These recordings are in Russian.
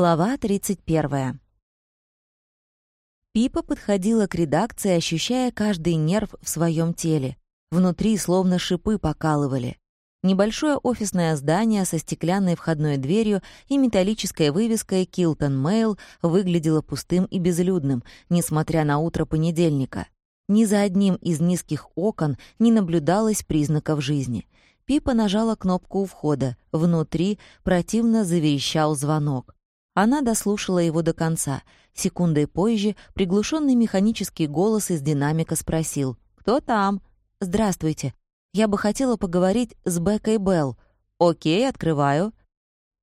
Глава 31. Пипа подходила к редакции, ощущая каждый нерв в своем теле. Внутри словно шипы покалывали. Небольшое офисное здание со стеклянной входной дверью и металлической вывеской «Килтон Мэйл» выглядело пустым и безлюдным, несмотря на утро понедельника. Ни за одним из низких окон не наблюдалось признаков жизни. Пипа нажала кнопку у входа. Внутри противно заверещал звонок. Она дослушала его до конца. Секундой позже приглушенный механический голос из динамика спросил «Кто там?» «Здравствуйте. Я бы хотела поговорить с Беккой Белл. Окей, открываю.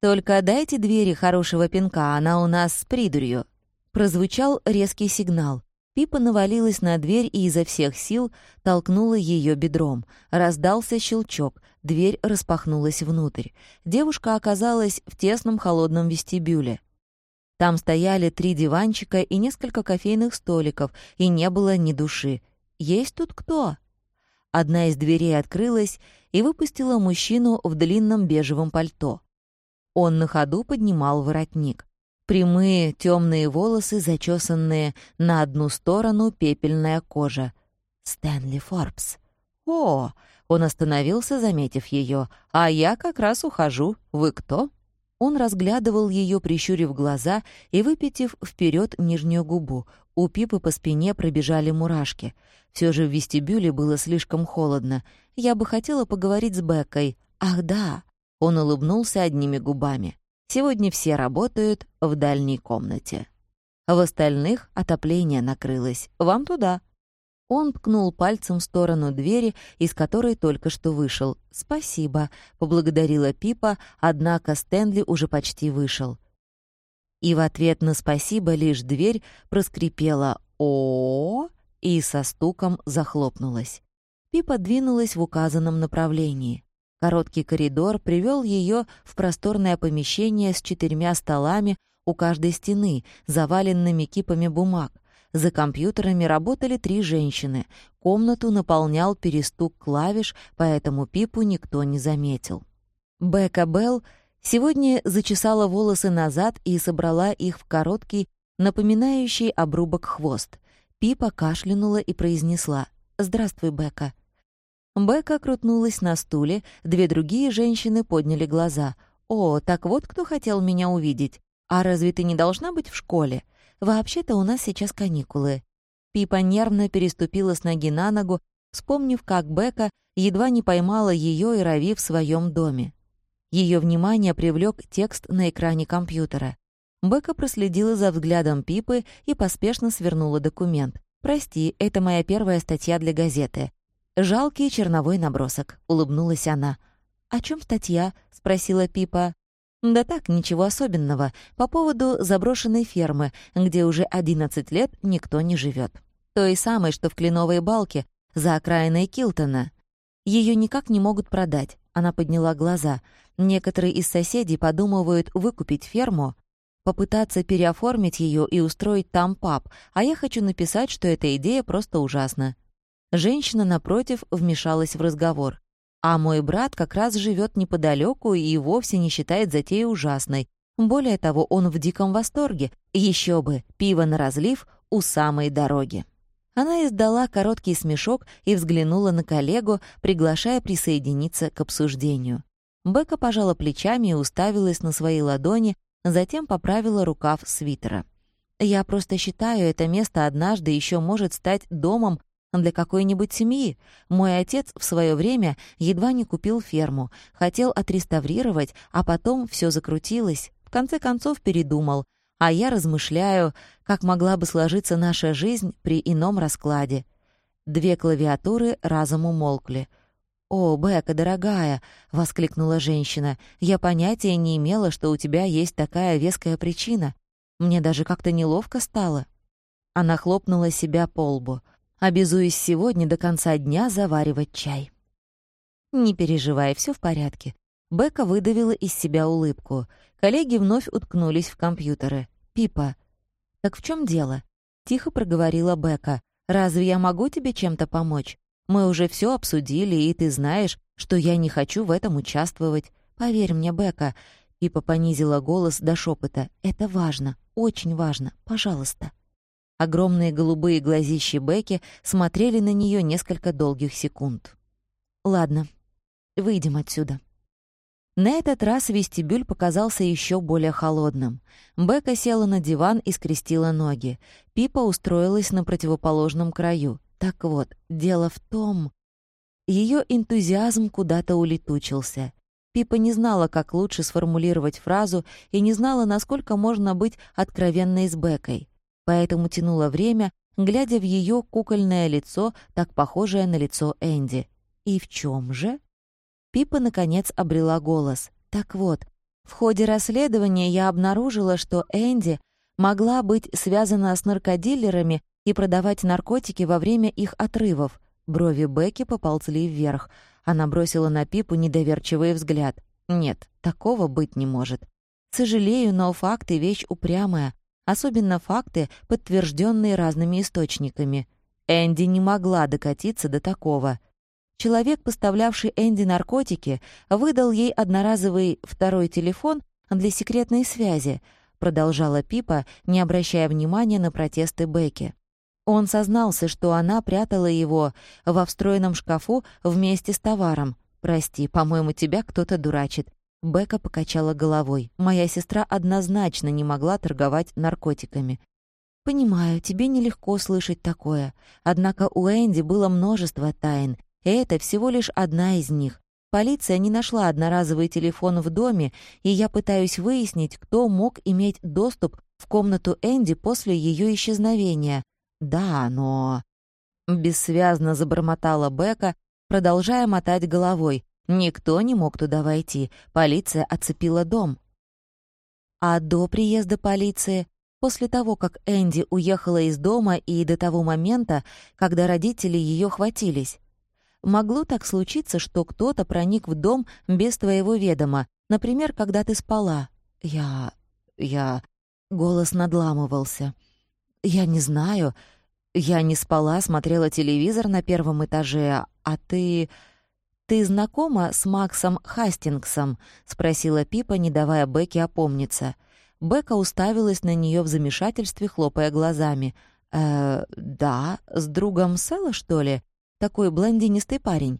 Только дайте двери хорошего пинка, она у нас с придурью». Прозвучал резкий сигнал. Пипа навалилась на дверь и изо всех сил толкнула ее бедром. Раздался щелчок, дверь распахнулась внутрь. Девушка оказалась в тесном холодном вестибюле. Там стояли три диванчика и несколько кофейных столиков, и не было ни души. «Есть тут кто?» Одна из дверей открылась и выпустила мужчину в длинном бежевом пальто. Он на ходу поднимал воротник. Прямые темные волосы, зачесанные на одну сторону пепельная кожа. Стэнли Форбс. «О!» — он остановился, заметив ее. «А я как раз ухожу. Вы кто?» Он разглядывал ее, прищурив глаза и выпитив вперед нижнюю губу. У Пипы по спине пробежали мурашки. Все же в вестибюле было слишком холодно. Я бы хотела поговорить с Беккой. «Ах, да!» Он улыбнулся одними губами. «Сегодня все работают в дальней комнате. В остальных отопление накрылось. Вам туда». Он ткнул пальцем в сторону двери, из которой только что вышел. «Спасибо», — поблагодарила Пипа, однако Стэнли уже почти вышел. И в ответ на «спасибо» лишь дверь проскрипела о, и со стуком захлопнулась. Пипа двинулась в указанном направлении. Короткий коридор привел ее в просторное помещение с четырьмя столами у каждой стены, заваленными кипами бумаг — за компьютерами работали три женщины. Комнату наполнял перестук клавиш, поэтому Пипу никто не заметил. Бека Белл сегодня зачесала волосы назад и собрала их в короткий, напоминающий обрубок хвост. Пипа кашлянула и произнесла «Здравствуй, Бека». Бека крутнулась на стуле, две другие женщины подняли глаза. «О, так вот кто хотел меня увидеть. А разве ты не должна быть в школе?» Вообще-то у нас сейчас каникулы». Пипа нервно переступила с ноги на ногу, вспомнив, как Бека едва не поймала ее и Рави в своем доме. Ее внимание привлек текст на экране компьютера. Бека проследила за взглядом Пипы и поспешно свернула документ. «Прости, это моя первая статья для газеты». «Жалкий черновой набросок», — улыбнулась она. «О чем статья?» — спросила Пипа. Да так, ничего особенного. По поводу заброшенной фермы, где уже 11 лет никто не живет. Той самой, что в Кленовой балке, за окраиной Килтона. Ее никак не могут продать. Она подняла глаза. Некоторые из соседей подумывают выкупить ферму, попытаться переоформить ее и устроить там паб, а я хочу написать, что эта идея просто ужасна. Женщина, напротив, вмешалась в разговор. А мой брат как раз живет неподалеку и вовсе не считает затею ужасной. Более того, он в диком восторге. Еще бы, пиво на разлив у самой дороги. Она издала короткий смешок и взглянула на коллегу, приглашая присоединиться к обсуждению. Бека пожала плечами и уставилась на свои ладони, затем поправила рукав свитера. «Я просто считаю, это место однажды еще может стать домом для какой-нибудь семьи. Мой отец в свое время едва не купил ферму, хотел отреставрировать, а потом все закрутилось. В конце концов передумал. А я размышляю, как могла бы сложиться наша жизнь при ином раскладе. Две клавиатуры разом умолкли. «О, Бека, дорогая!» — воскликнула женщина. «Я понятия не имела, что у тебя есть такая веская причина. Мне даже как-то неловко стало». Она хлопнула себя по лбу обязуясь сегодня до конца дня заваривать чай. «Не переживай, все в порядке». Бека выдавила из себя улыбку. Коллеги вновь уткнулись в компьютеры. «Пипа, так в чем дело?» Тихо проговорила Бека. «Разве я могу тебе чем-то помочь? Мы уже все обсудили, и ты знаешь, что я не хочу в этом участвовать. Поверь мне, Бека». Пипа понизила голос до шепота. «Это важно, очень важно. Пожалуйста». Огромные голубые глазищи Бекки смотрели на нее несколько долгих секунд. «Ладно, выйдем отсюда». На этот раз вестибюль показался еще более холодным. Бека села на диван и скрестила ноги. Пипа устроилась на противоположном краю. Так вот, дело в том... Ее энтузиазм куда-то улетучился. Пипа не знала, как лучше сформулировать фразу, и не знала, насколько можно быть откровенной с Бекой. Поэтому тянула время, глядя в ее кукольное лицо, так похожее на лицо Энди. И в чем же? Пипа, наконец, обрела голос. Так вот, в ходе расследования я обнаружила, что Энди могла быть связана с наркодилерами и продавать наркотики во время их отрывов. Брови Бекки поползли вверх. Она бросила на Пипу недоверчивый взгляд. «Нет, такого быть не может. Сожалею, но факты — вещь упрямая, особенно факты, подтвержденные разными источниками. Энди не могла докатиться до такого. Человек, поставлявший Энди наркотики, выдал ей одноразовый второй телефон для секретной связи, продолжала Пипа, не обращая внимания на протесты Бекки. Он сознался, что она прятала его во встроенном шкафу вместе с товаром. «Прости, по-моему, тебя кто-то дурачит». Бека покачала головой. «Моя сестра однозначно не могла торговать наркотиками. «Понимаю, тебе нелегко слышать такое. Однако у Энди было множество тайн, это всего лишь одна из них. Полиция не нашла одноразовый телефон в доме, и я пытаюсь выяснить, кто мог иметь доступ в комнату Энди после ее исчезновения. Да, но... Бессвязно забормотала Бека, продолжая мотать головой. Никто не мог туда войти. Полиция оцепила дом. А до приезда полиции, после того, как Энди уехала из дома и до того момента, когда родители ее хватились, Могло так случиться, что кто-то проник в дом без твоего ведома, например, когда ты спала. Я... я... Голос надламывался. «Я не знаю. Я не спала, смотрела телевизор на первом этаже, а ты...» «Ты знакома с Максом Хастингсом?» — спросила Пипа, не давая Бекке опомниться. Бека уставилась на нее в замешательстве, хлопая глазами. «Э, да, с другом Сэла, что ли?» такой блондинистый парень.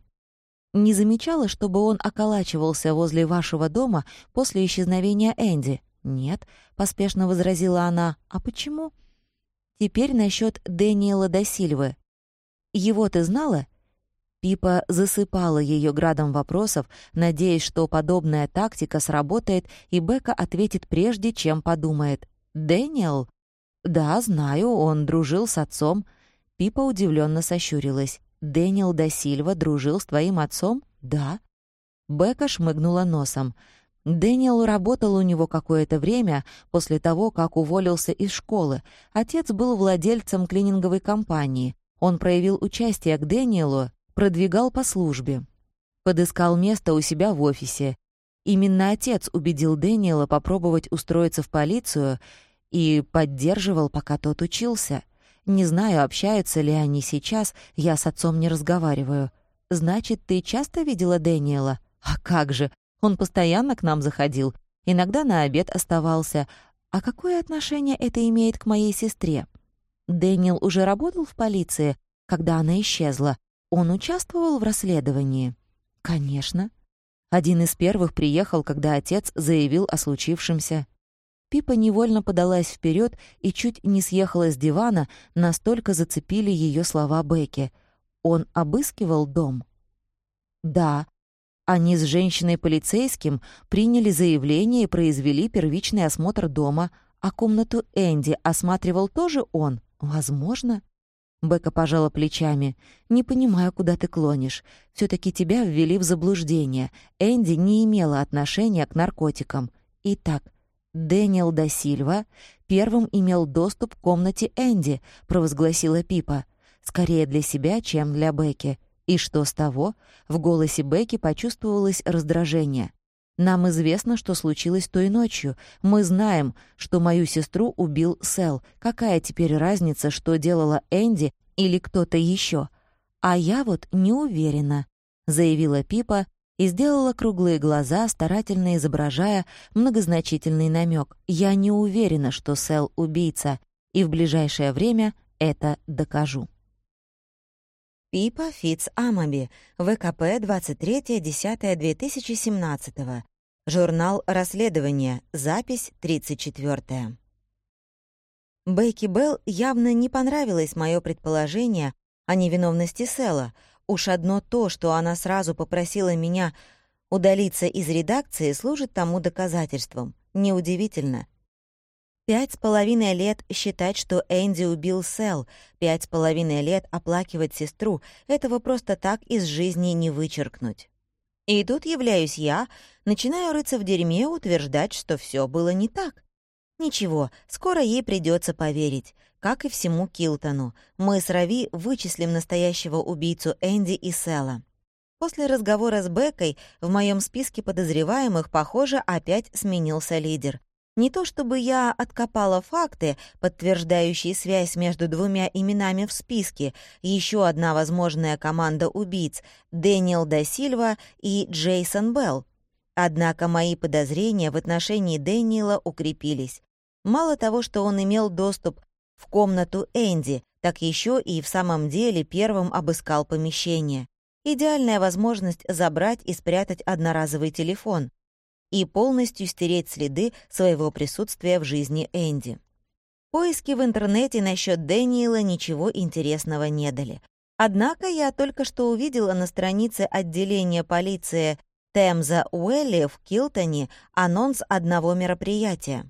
Не замечала, чтобы он околачивался возле вашего дома после исчезновения Энди? Нет, поспешно возразила она. А почему? Теперь насчет Дэниела Досильвы. Его ты знала? Пипа засыпала ее градом вопросов, надеясь, что подобная тактика сработает, и Бека ответит прежде, чем подумает. «Дэниел?» «Да, знаю, он дружил с отцом». Пипа удивленно сощурилась. Дэниел да Сильва дружил с твоим отцом? Да. Бека шмыгнула носом. Дэниел работал у него какое-то время после того, как уволился из школы. Отец был владельцем клининговой компании. Он проявил участие к Дэниелу, продвигал по службе. Подыскал место у себя в офисе. Именно отец убедил Дэниела попробовать устроиться в полицию и поддерживал, пока тот учился — не знаю, общаются ли они сейчас, я с отцом не разговариваю. Значит, ты часто видела Дэниела? А как же? Он постоянно к нам заходил. Иногда на обед оставался. А какое отношение это имеет к моей сестре? Дэниел уже работал в полиции, когда она исчезла. Он участвовал в расследовании? Конечно. Один из первых приехал, когда отец заявил о случившемся. Пипа невольно подалась вперед и чуть не съехала с дивана, настолько зацепили ее слова Бекки. Он обыскивал дом? Да. Они с женщиной-полицейским приняли заявление и произвели первичный осмотр дома, а комнату Энди осматривал тоже он? Возможно. Бека пожала плечами. «Не понимаю, куда ты клонишь. все таки тебя ввели в заблуждение. Энди не имела отношения к наркотикам. Итак, Дэниел да Сильва первым имел доступ к комнате Энди, провозгласила Пипа. Скорее для себя, чем для Бекки. И что с того? В голосе Бекки почувствовалось раздражение. Нам известно, что случилось той ночью. Мы знаем, что мою сестру убил Сэл. Какая теперь разница, что делала Энди или кто-то еще? А я вот не уверена, заявила Пипа, и сделала круглые глаза, старательно изображая многозначительный намек. «Я не уверена, что Сэл — убийца, и в ближайшее время это докажу». Пипа Фитц Амаби, ВКП 23.10.2017. Журнал «Расследование», запись 34. Бейки Белл явно не понравилось мое предположение о невиновности Сэла. Уж одно то, что она сразу попросила меня удалиться из редакции, служит тому доказательством. Неудивительно. Пять с половиной лет считать, что Энди убил Сэл, пять с половиной лет оплакивать сестру — этого просто так из жизни не вычеркнуть. И тут являюсь я, начинаю рыться в дерьме, утверждать, что все было не так. Ничего, скоро ей придется поверить, как и всему Килтону. Мы с Рави вычислим настоящего убийцу Энди и Сэла. После разговора с Беккой в моем списке подозреваемых, похоже, опять сменился лидер. Не то чтобы я откопала факты, подтверждающие связь между двумя именами в списке, еще одна возможная команда убийц — Дэниел да Сильва и Джейсон Белл. Однако мои подозрения в отношении Дэниела укрепились. Мало того, что он имел доступ в комнату Энди, так еще и в самом деле первым обыскал помещение. Идеальная возможность забрать и спрятать одноразовый телефон и полностью стереть следы своего присутствия в жизни Энди. Поиски в интернете насчет Дэниела ничего интересного не дали. Однако я только что увидела на странице отделения полиции Темза Уэлли в Килтоне анонс одного мероприятия.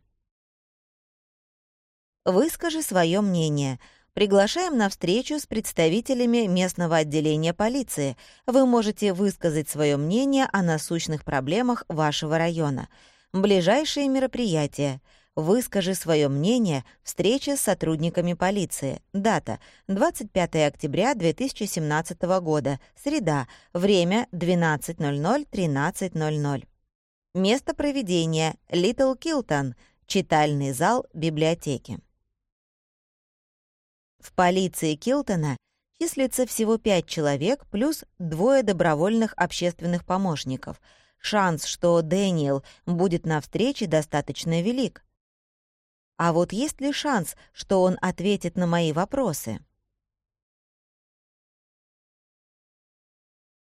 Выскажи свое мнение. Приглашаем на встречу с представителями местного отделения полиции. Вы можете высказать свое мнение о насущных проблемах вашего района. Ближайшие мероприятия. Выскажи свое мнение. Встреча с сотрудниками полиции. Дата. 25 октября 2017 года. Среда. Время 12.00-13.00. Место проведения. Литл Килтон. Читальный зал библиотеки. В полиции Килтона числится всего пять человек плюс двое добровольных общественных помощников. Шанс, что Дэниел будет на встрече, достаточно велик. А вот есть ли шанс, что он ответит на мои вопросы?